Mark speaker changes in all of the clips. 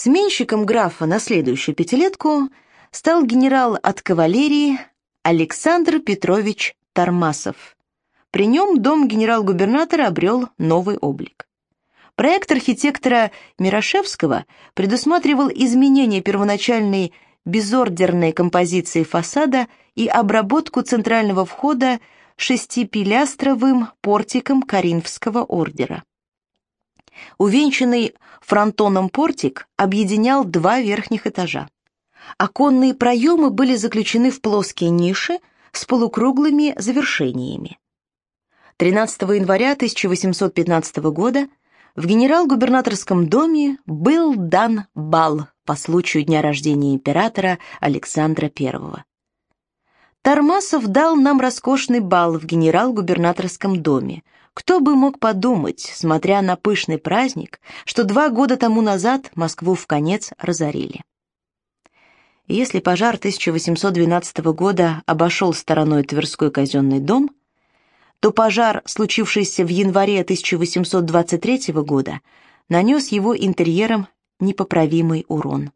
Speaker 1: Сменщиком графа на следующую пятилетку стал генерал от кавалерии Александр Петрович Тармасов. При нем дом генерал-губернатора обрел новый облик. Проект архитектора Мирошевского предусматривал изменение первоначальной безордерной композиции фасада и обработку центрального входа шестипилястровым портиком Коринфского ордера. Увенчанный фронтоном портик объединял два верхних этажа. Оконные проемы были заключены в плоские ниши с полукруглыми завершениями. 13 января 1815 года в генерал-губернаторском доме был дан бал по случаю дня рождения императора Александра I. Тармасов дал нам роскошный бал в генерал-губернаторском доме. Кто бы мог подумать, смотря на пышный праздник, что два года тому назад Москву в конец разорили. Если пожар 1812 года обошел стороной Тверской казенный дом, то пожар, случившийся в январе 1823 года, нанес его интерьерам непоправимый урон.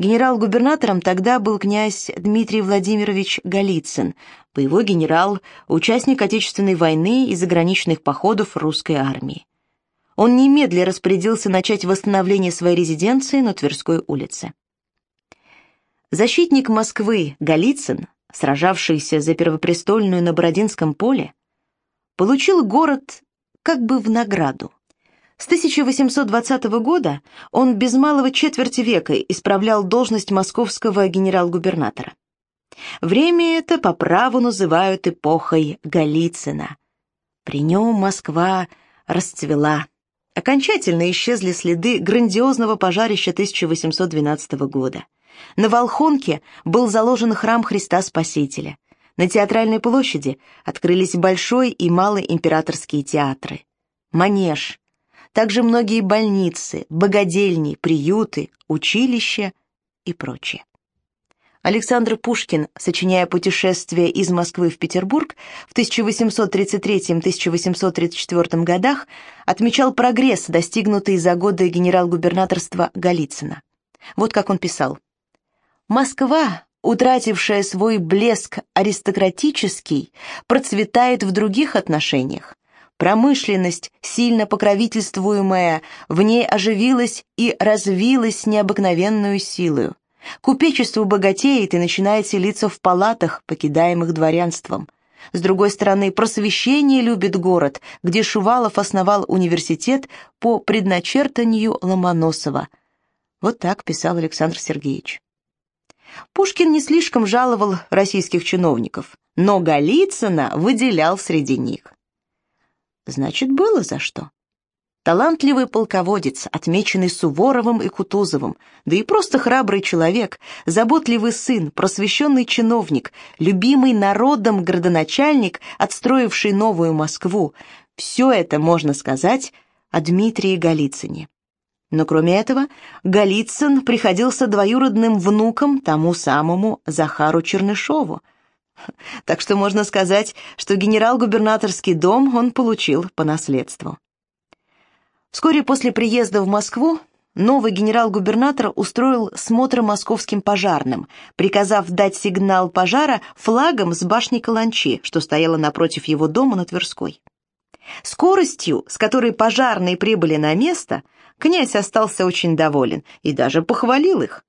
Speaker 1: Генерал-губернатором тогда был князь Дмитрий Владимирович Голицын, боевой генерал, участник Отечественной войны и заграничных походов русской армии. Он немедленно распорядился начать восстановление своей резиденции на Тверской улице. Защитник Москвы Голицын, сражавшийся за Первопрестольную на Бородинском поле, получил город как бы в награду. С 1820 года он без малого четверти века исправлял должность московского генерал-губернатора. Время это по праву называют эпохой Голицына. При нем Москва расцвела. Окончательно исчезли следы грандиозного пожарища 1812 года. На Волхонке был заложен храм Христа Спасителя. На Театральной площади открылись Большой и Малый императорские театры. Манеж, также многие больницы, богадельни, приюты, училища и прочее. Александр Пушкин, сочиняя путешествие из Москвы в Петербург в 1833-1834 годах, отмечал прогресс, достигнутый за годы генерал-губернаторства Голицына. Вот как он писал. «Москва, утратившая свой блеск аристократический, процветает в других отношениях. Промышленность, сильно покровительствуемая, в ней оживилась и развилась необыкновенную силою. Купечество богатеет и начинает селиться в палатах, покидаемых дворянством. С другой стороны, просвещение любит город, где Шувалов основал университет по предначертанию Ломоносова. Вот так писал Александр Сергеевич. Пушкин не слишком жаловал российских чиновников, но Голицына выделял среди них. Значит, было за что. Талантливый полководец, отмеченный Суворовым и Кутузовым, да и просто храбрый человек, заботливый сын, просвещенный чиновник, любимый народом градоначальник, отстроивший новую Москву — все это можно сказать о Дмитрии Голицыне. Но кроме этого, Голицын приходился двоюродным внуком тому самому Захару Чернышову, так что можно сказать, что генерал-губернаторский дом он получил по наследству. Вскоре после приезда в Москву новый генерал-губернатор устроил смотр московским пожарным, приказав дать сигнал пожара флагом с башни Каланчи, что стояла напротив его дома на Тверской. Скоростью, с которой пожарные прибыли на место, князь остался очень доволен и даже похвалил их.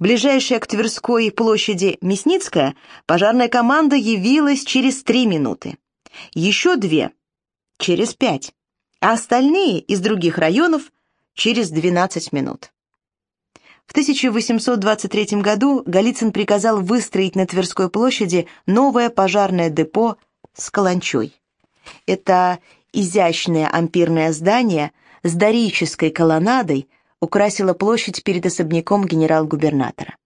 Speaker 1: Ближайшая к Тверской площади Мясницкая пожарная команда явилась через три минуты. Еще две — через пять, а остальные из других районов — через 12 минут. В 1823 году Голицын приказал выстроить на Тверской площади новое пожарное депо с каланчой. Это изящное ампирное здание с дорической колоннадой украсила площадь перед особняком генерал-губернатора.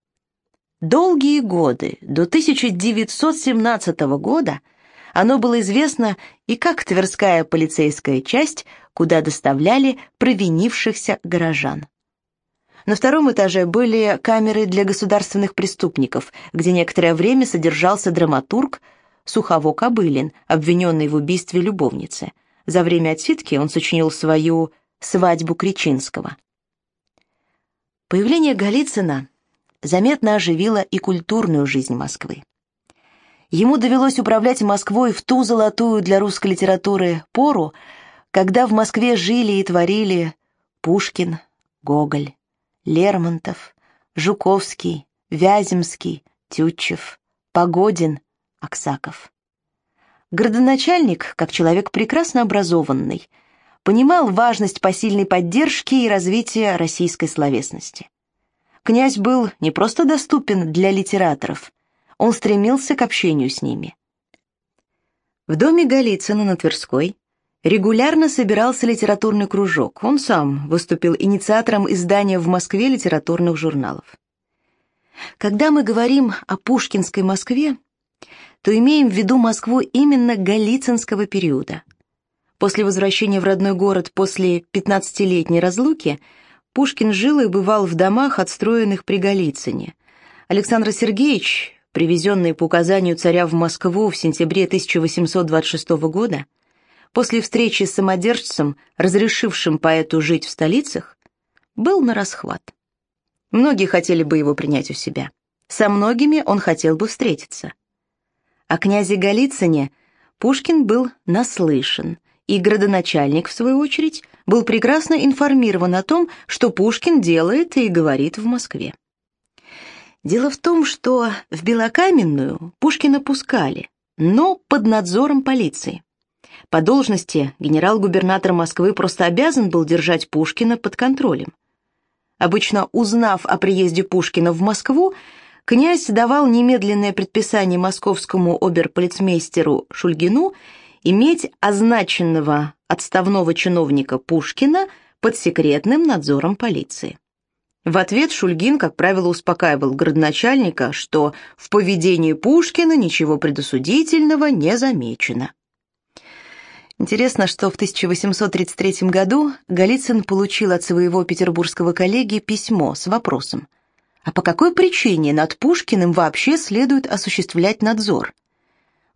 Speaker 1: Долгие годы, до 1917 года, оно было известно и как Тверская полицейская часть, куда доставляли провинившихся горожан. На втором этаже были камеры для государственных преступников, где некоторое время содержался драматург Сухово Кобылин, обвиненный в убийстве любовницы. За время отсидки он сочинил свою «Свадьбу Кричинского». Появление Голицына заметно оживило и культурную жизнь Москвы. Ему довелось управлять Москвой в ту золотую для русской литературы пору, когда в Москве жили и творили Пушкин, Гоголь, Лермонтов, Жуковский, Вяземский, Тютчев, Погодин, Аксаков. Городоначальник, как человек прекрасно образованный, понимал важность посильной поддержки и развития российской словесности. Князь был не просто доступен для литераторов, он стремился к общению с ними. В доме Голицына на Тверской регулярно собирался литературный кружок. Он сам выступил инициатором издания в Москве литературных журналов. Когда мы говорим о пушкинской Москве, то имеем в виду Москву именно Голицынского периода – После возвращения в родной город после 15-летней разлуки Пушкин жил и бывал в домах, отстроенных при Голицыне. Александр Сергеевич, привезенный по указанию царя в Москву в сентябре 1826 года, после встречи с самодержцем, разрешившим поэту жить в столицах, был на расхват. Многие хотели бы его принять у себя. Со многими он хотел бы встретиться. О князе Голицыне Пушкин был наслышан и градоначальник, в свою очередь, был прекрасно информирован о том, что Пушкин делает и говорит в Москве. Дело в том, что в Белокаменную Пушкина пускали, но под надзором полиции. По должности генерал-губернатор Москвы просто обязан был держать Пушкина под контролем. Обычно, узнав о приезде Пушкина в Москву, князь давал немедленное предписание московскому оберполицмейстеру Шульгину иметь означенного отставного чиновника Пушкина под секретным надзором полиции. В ответ Шульгин, как правило, успокаивал градоначальника, что в поведении Пушкина ничего предосудительного не замечено. Интересно, что в 1833 году Голицын получил от своего петербургского коллеги письмо с вопросом, а по какой причине над Пушкиным вообще следует осуществлять надзор –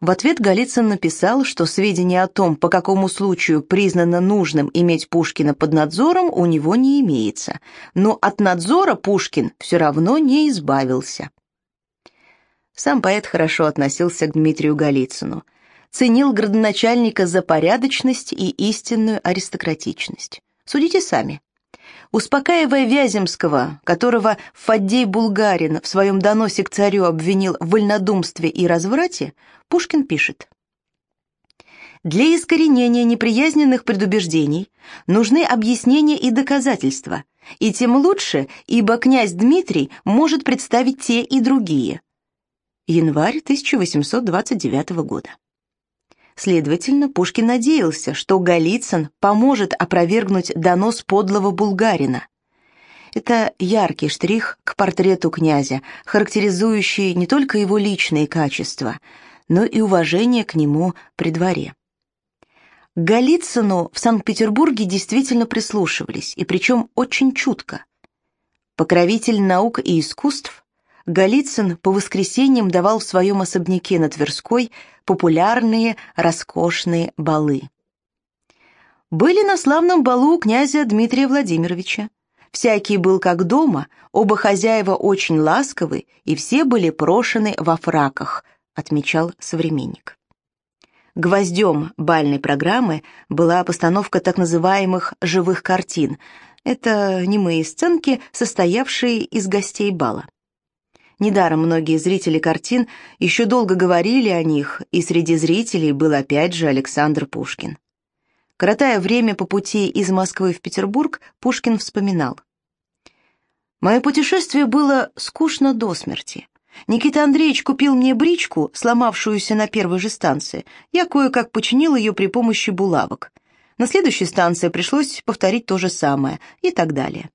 Speaker 1: в ответ Голицын написал, что сведения о том, по какому случаю признано нужным иметь Пушкина под надзором, у него не имеется, но от надзора Пушкин все равно не избавился. Сам поэт хорошо относился к Дмитрию Голицыну, ценил градоначальника за порядочность и истинную аристократичность. Судите сами. Успокаивая Вяземского, которого Фаддей Булгарин в своем доносе к царю обвинил в вольнодумстве и разврате, Пушкин пишет. Для искоренения неприязненных предубеждений нужны объяснения и доказательства, и тем лучше, ибо князь Дмитрий может представить те и другие. Январь 1829 года. Следовательно, Пушкин надеялся, что Голицын поможет опровергнуть донос подлого булгарина. Это яркий штрих к портрету князя, характеризующий не только его личные качества – но и уважение к нему при дворе. К Голицыну в Санкт-Петербурге действительно прислушивались, и причем очень чутко. Покровитель наук и искусств, Голицын по воскресеньям давал в своем особняке на Тверской популярные, роскошные балы. Были на славном балу князя Дмитрия Владимировича. Всякий был как дома, оба хозяева очень ласковы, и все были прошены во фраках, отмечал современник. Гвоздем бальной программы была постановка так называемых «живых картин». Это немые сценки, состоявшие из гостей бала. Недаром многие зрители картин еще долго говорили о них, и среди зрителей был опять же Александр Пушкин. Коротая время по пути из Москвы в Петербург, Пушкин вспоминал. «Мое путешествие было скучно до смерти. Никита Андреевич купил мне бричку, сломавшуюся на первой же станции. Я кое-как починил ее при помощи булавок. На следующей станции пришлось повторить то же самое и так далее.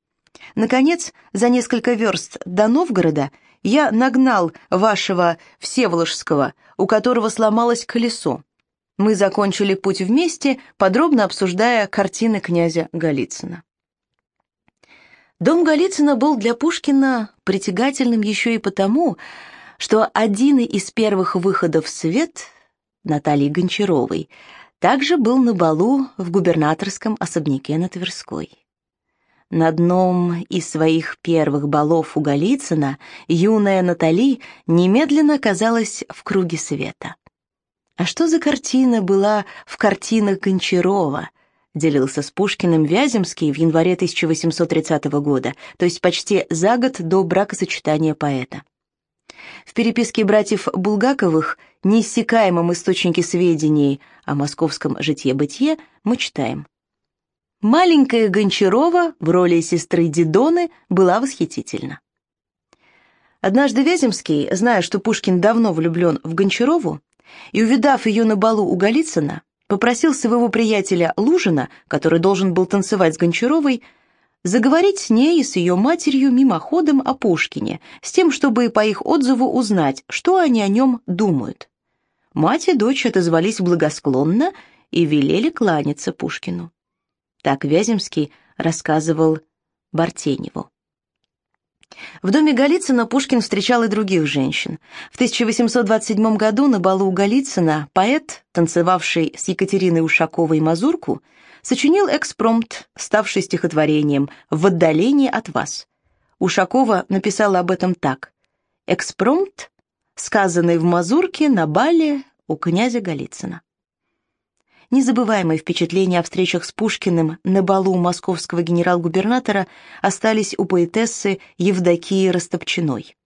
Speaker 1: Наконец, за несколько верст до Новгорода я нагнал вашего Всеволожского, у которого сломалось колесо. Мы закончили путь вместе, подробно обсуждая картины князя Голицына. Дом Голицына был для Пушкина притягательным еще и потому, что один из первых выходов в свет Натальи Гончаровой также был на балу в губернаторском особняке на Тверской. На одном из своих первых балов у Голицына юная Натали немедленно оказалась в круге света. А что за картина была в картинах Гончарова? Делился с Пушкиным Вяземский в январе 1830 года, то есть почти за год до бракосочетания поэта. В переписке братьев Булгаковых, неиссякаемом источнике сведений о московском житье-бытие, мы читаем. Маленькая Гончарова в роли сестры Дидоны была восхитительна. Однажды Вяземский, зная, что Пушкин давно влюблен в Гончарову, и, увидав ее на балу у Голицына, попросил своего приятеля Лужина, который должен был танцевать с Гончаровой, заговорить с ней и с ее матерью мимоходом о Пушкине, с тем, чтобы по их отзыву узнать, что они о нем думают. Мать и дочь отозвались благосклонно и велели кланяться Пушкину. Так Вяземский рассказывал Бартеневу. В доме Голицына Пушкин встречал и других женщин. В 1827 году на балу у Голицына поэт, танцевавший с Екатериной Ушаковой мазурку, сочинил экспромт, ставший стихотворением «В отдалении от вас». Ушакова написала об этом так. «Экспромт, сказанный в мазурке на бале у князя Голицына». Незабываемые впечатления о встречах с Пушкиным на балу московского генерал-губернатора остались у поэтессы Евдокии Растопчиной.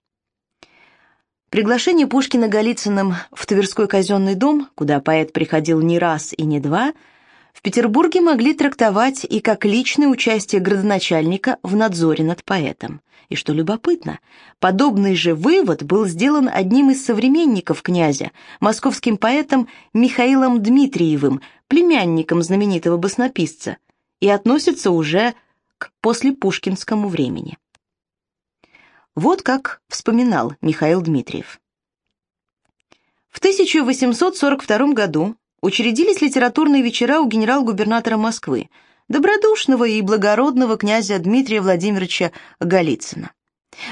Speaker 1: Приглашение Пушкина Голицыным в Тверской казенный дом, куда поэт приходил не раз и не два, в Петербурге могли трактовать и как личное участие градоначальника в надзоре над поэтом. И что любопытно, подобный же вывод был сделан одним из современников князя, московским поэтом Михаилом Дмитриевым, племянником знаменитого баснописца, и относится уже к послепушкинскому времени. Вот как вспоминал Михаил Дмитриев. В 1842 году учредились литературные вечера у генерал-губернатора Москвы, добродушного и благородного князя Дмитрия Владимировича Голицына.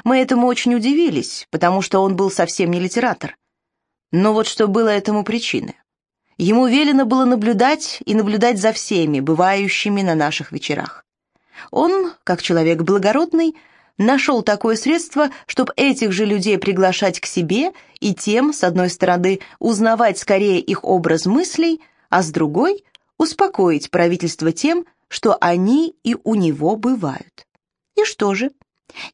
Speaker 1: Мы этому очень удивились, потому что он был совсем не литератор. Но вот что было этому причиной. Ему велено было наблюдать и наблюдать за всеми, бывающими на наших вечерах. Он, как человек благородный, нашел такое средство, чтобы этих же людей приглашать к себе и тем, с одной стороны, узнавать скорее их образ мыслей, а с другой – успокоить правительство тем, что они и у него бывают. И что же?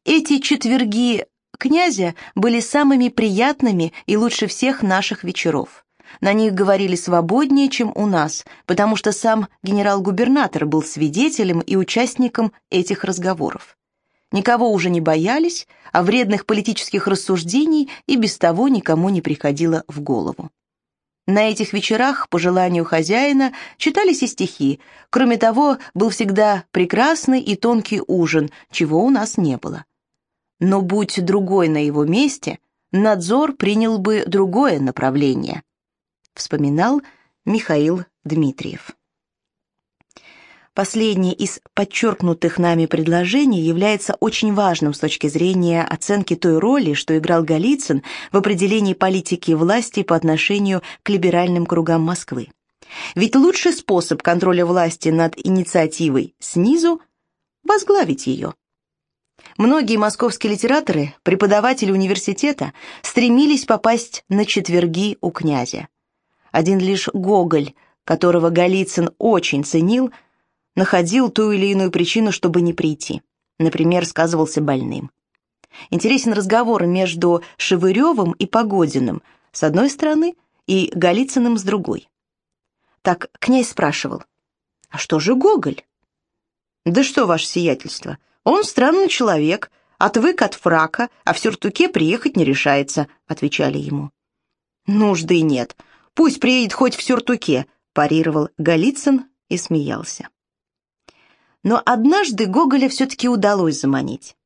Speaker 1: Эти четверги князя были самыми приятными и лучше всех наших вечеров. На них говорили свободнее, чем у нас, потому что сам генерал-губернатор был свидетелем и участником этих разговоров. Никого уже не боялись, а вредных политических рассуждений и без того никому не приходило в голову. На этих вечерах, по желанию хозяина, читались и стихи. Кроме того, был всегда прекрасный и тонкий ужин, чего у нас не было. Но будь другой на его месте, надзор принял бы другое направление, вспоминал Михаил Дмитриев. Последнее из подчеркнутых нами предложений является очень важным с точки зрения оценки той роли, что играл Голицын в определении политики власти по отношению к либеральным кругам Москвы. Ведь лучший способ контроля власти над инициативой снизу – возглавить ее. Многие московские литераторы, преподаватели университета, стремились попасть на четверги у князя. Один лишь Гоголь, которого Голицын очень ценил – находил ту или иную причину, чтобы не прийти. Например, сказывался больным. Интересен разговор между Шевыревым и Погодиным с одной стороны и Голицыным с другой. Так князь спрашивал, «А что же Гоголь?» «Да что, ваше сиятельство, он странный человек, отвык от фрака, а в сюртуке приехать не решается», — отвечали ему. «Нужды нет, пусть приедет хоть в сюртуке», — парировал Голицын и смеялся. Но однажды Гоголя все-таки удалось заманить.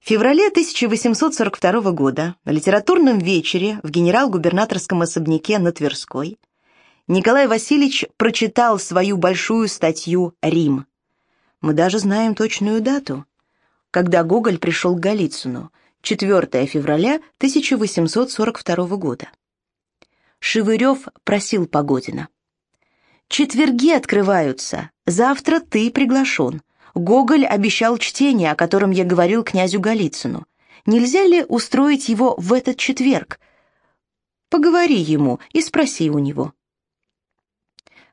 Speaker 1: В феврале 1842 года на литературном вечере в генерал-губернаторском особняке на Тверской Николай Васильевич прочитал свою большую статью «Рим». Мы даже знаем точную дату, когда Гоголь пришел к Голицыну, 4 февраля 1842 года. Шевырев просил Погодина. Четверги открываются. Завтра ты приглашен. Гоголь обещал чтение, о котором я говорил князю Голицыну. Нельзя ли устроить его в этот четверг? Поговори ему и спроси у него.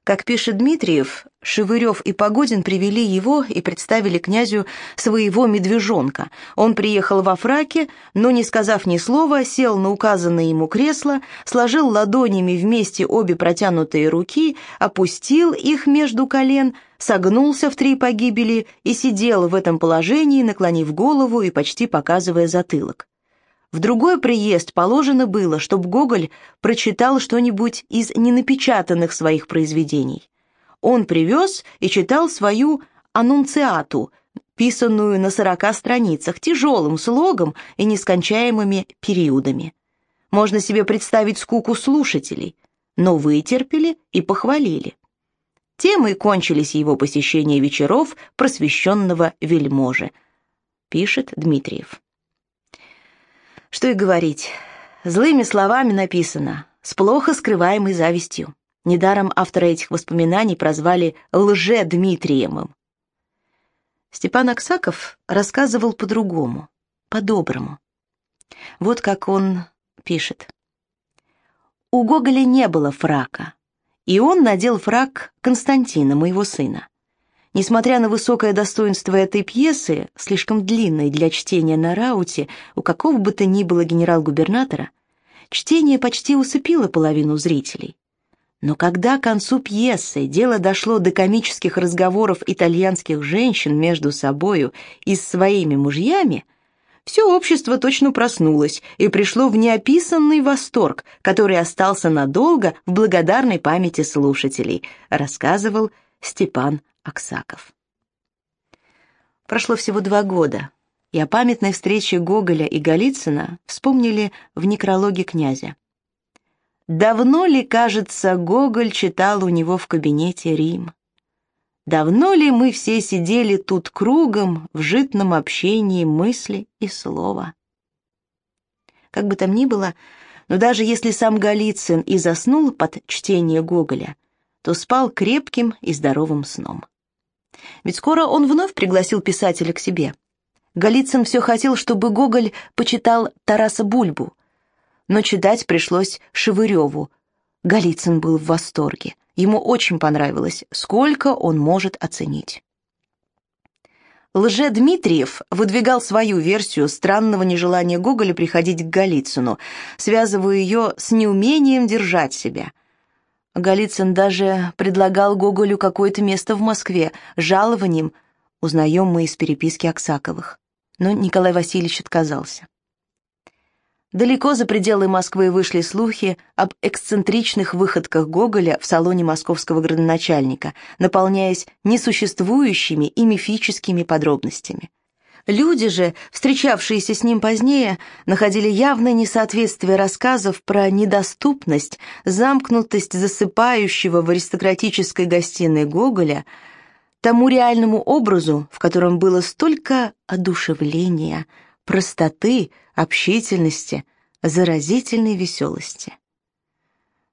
Speaker 1: Как пишет Дмитриев, Шевырев и Погодин привели его и представили князю своего медвежонка. Он приехал во фраке, но, не сказав ни слова, сел на указанное ему кресло, сложил ладонями вместе обе протянутые руки, опустил их между колен, согнулся в три погибели и сидел в этом положении, наклонив голову и почти показывая затылок. В другой приезд положено было, чтобы Гоголь прочитал что-нибудь из ненапечатанных своих произведений. Он привез и читал свою «Аннунциату», писанную на сорока страницах, тяжелым слогом и нескончаемыми периодами. Можно себе представить скуку слушателей, но вытерпели и похвалили. Тем и кончились его посещения вечеров просвещенного вельможи, пишет Дмитриев. Что и говорить, злыми словами написано, с плохо скрываемой завистью. Недаром автора этих воспоминаний прозвали «лже-Дмитриемым». Степан Аксаков рассказывал по-другому, по-доброму. Вот как он пишет. У Гоголя не было фрака, и он надел фрак Константина, моего сына. Несмотря на высокое достоинство этой пьесы, слишком длинной для чтения на рауте у какого бы то ни было генерал-губернатора, чтение почти усыпило половину зрителей. Но когда к концу пьесы дело дошло до комических разговоров итальянских женщин между собою и с своими мужьями, все общество точно проснулось и пришло в неописанный восторг, который остался надолго в благодарной памяти слушателей, рассказывал Степан Аксаков. Прошло всего два года, и о памятной встрече Гоголя и Голицына вспомнили в некрологе князя. Давно ли, кажется, Гоголь читал у него в кабинете Рим? Давно ли мы все сидели тут кругом в житном общении мысли и слова? Как бы там ни было, но даже если сам Голицын и заснул под чтение Гоголя, то спал крепким и здоровым сном. Ведь скоро он вновь пригласил писателя к себе. Голицын все хотел, чтобы Гоголь почитал Тараса Бульбу, но читать пришлось Шевыреву. Голицын был в восторге. Ему очень понравилось, сколько он может оценить. Лже-Дмитриев выдвигал свою версию странного нежелания Гоголя приходить к Голицыну, связывая ее с неумением держать себя – Голицын даже предлагал Гоголю какое-то место в Москве, жалованием, узнаем мы из переписки Аксаковых. Но Николай Васильевич отказался. Далеко за пределы Москвы вышли слухи об эксцентричных выходках Гоголя в салоне московского градоначальника, наполняясь несуществующими и мифическими подробностями. Люди же, встречавшиеся с ним позднее, находили явное несоответствие рассказов про недоступность, замкнутость засыпающего в аристократической гостиной Гоголя тому реальному образу, в котором было столько одушевления, простоты, общительности, заразительной веселости.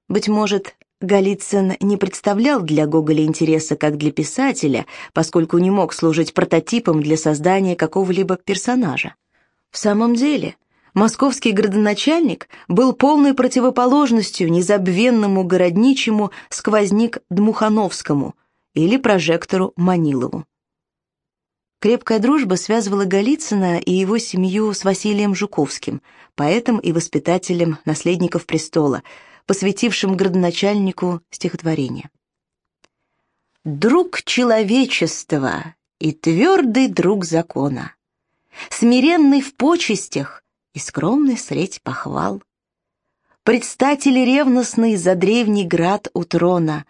Speaker 1: Быть может, Голицын не представлял для Гоголя интереса как для писателя, поскольку не мог служить прототипом для создания какого-либо персонажа. В самом деле, московский градоначальник был полной противоположностью незабвенному городничему сквозник Дмухановскому или прожектору Манилову. Крепкая дружба связывала Голицына и его семью с Василием Жуковским, поэтом и воспитателем наследников престола – посвятившим градоначальнику стихотворение. «Друг человечества и твердый друг закона, смиренный в почестях и скромный средь похвал, предстатель ревностный за древний град у трона,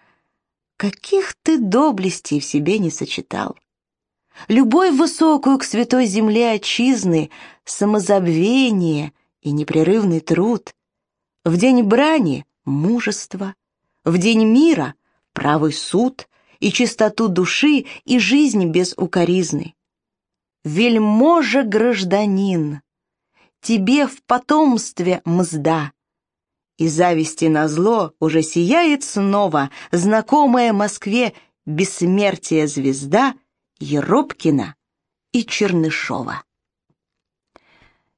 Speaker 1: каких ты доблестей в себе не сочетал. Любовь высокую к святой земле отчизны, самозабвение и непрерывный труд — в день брани — мужество, в день мира — правый суд и чистоту души и жизнь без укоризны. Вельможа гражданин, тебе в потомстве мзда. И зависти на зло уже сияет снова знакомая Москве бессмертие звезда Еропкина и Чернышова.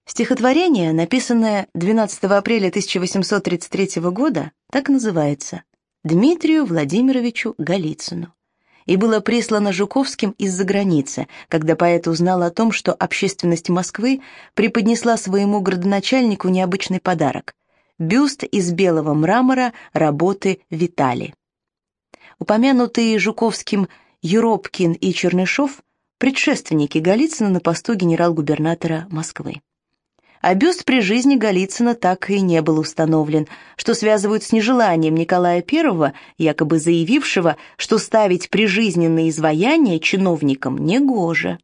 Speaker 1: Стихотворение, написанное 12 апреля 1833 года, так называется «Дмитрию Владимировичу Голицыну» и было прислано Жуковским из-за границы, когда поэт узнал о том, что общественность Москвы преподнесла своему градоначальнику необычный подарок – бюст из белого мрамора работы Витали. Упомянутые Жуковским Еропкин и Чернышов – предшественники Голицына на посту генерал-губернатора Москвы а бюст при жизни Голицына так и не был установлен, что связывают с нежеланием Николая I, якобы заявившего, что ставить прижизненные изваяния чиновникам негоже.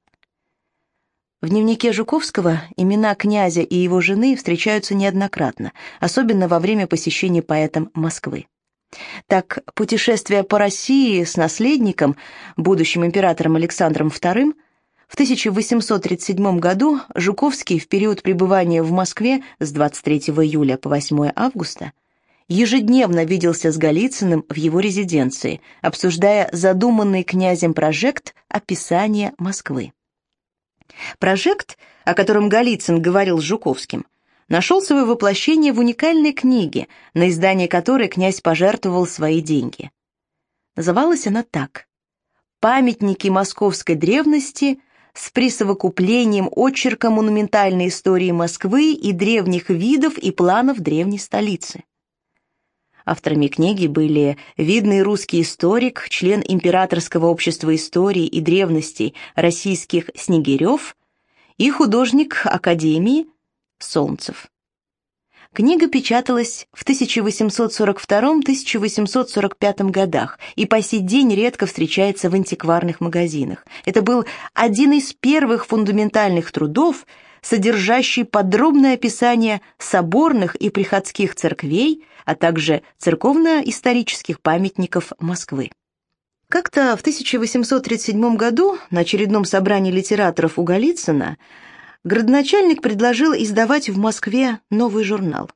Speaker 1: В дневнике Жуковского имена князя и его жены встречаются неоднократно, особенно во время посещения поэтом Москвы. Так, путешествие по России с наследником, будущим императором Александром II, в 1837 году Жуковский в период пребывания в Москве с 23 июля по 8 августа ежедневно виделся с Голицыным в его резиденции, обсуждая задуманный князем прожект описания Москвы. Прожект, о котором Голицын говорил с Жуковским, нашел свое воплощение в уникальной книге, на издание которой князь пожертвовал свои деньги. Называлась она так «Памятники московской древности с присовокуплением очерка монументальной истории Москвы и древних видов и планов древней столицы. Авторами книги были видный русский историк, член Императорского общества истории и древностей российских Снегирев и художник Академии Солнцев. Книга печаталась в 1842-1845 годах и по сей день редко встречается в антикварных магазинах. Это был один из первых фундаментальных трудов, содержащий подробное описание соборных и приходских церквей, а также церковно-исторических памятников Москвы. Как-то в 1837 году на очередном собрании литераторов у Голицына градоначальник предложил издавать в Москве новый журнал.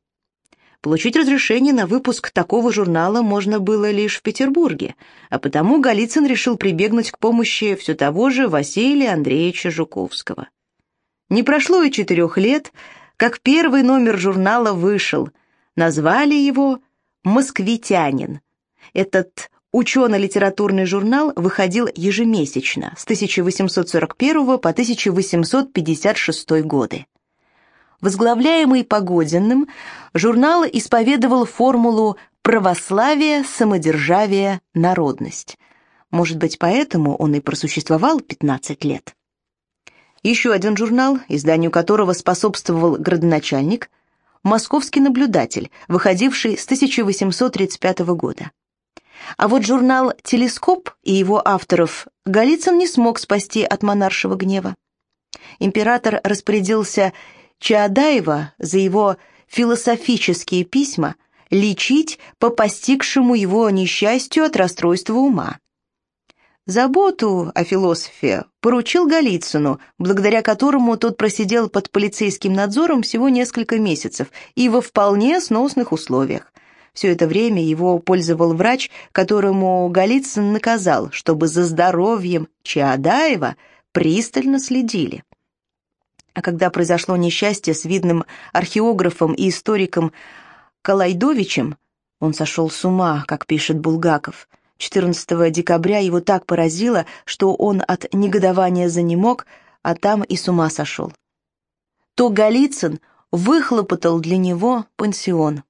Speaker 1: Получить разрешение на выпуск такого журнала можно было лишь в Петербурге, а потому Голицын решил прибегнуть к помощи все того же Василия Андреевича Жуковского. Не прошло и четырех лет, как первый номер журнала вышел. Назвали его «Москвитянин». Этот Учено-литературный журнал выходил ежемесячно с 1841 по 1856 годы. Возглавляемый Погодиным, журнал исповедовал формулу «православие, самодержавие, народность». Может быть, поэтому он и просуществовал 15 лет. Еще один журнал, изданию которого способствовал градоначальник, «Московский наблюдатель», выходивший с 1835 года. А вот журнал «Телескоп» и его авторов Голицын не смог спасти от монаршего гнева. Император распорядился Чаадаева за его философические письма лечить по постигшему его несчастью от расстройства ума. Заботу о философе поручил Голицыну, благодаря которому тот просидел под полицейским надзором всего несколько месяцев и во вполне сносных условиях – все это время его пользовал врач, которому Голицын наказал, чтобы за здоровьем Чаадаева пристально следили. А когда произошло несчастье с видным археографом и историком Калайдовичем, он сошел с ума, как пишет Булгаков. 14 декабря его так поразило, что он от негодования занемог, а там и с ума сошел. То Голицын выхлопотал для него пансион.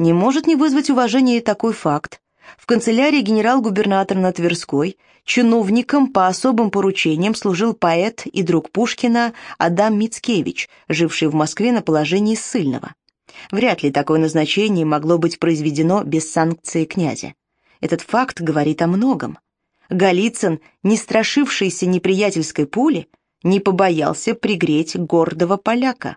Speaker 1: Не может не вызвать уважения такой факт. В канцелярии генерал-губернатора на Тверской чиновником по особым поручениям служил поэт и друг Пушкина Адам Мицкевич, живший в Москве на положении ссыльного. Вряд ли такое назначение могло быть произведено без санкции князя. Этот факт говорит о многом. Голицын, не страшившийся неприятельской пули, не побоялся пригреть гордого поляка.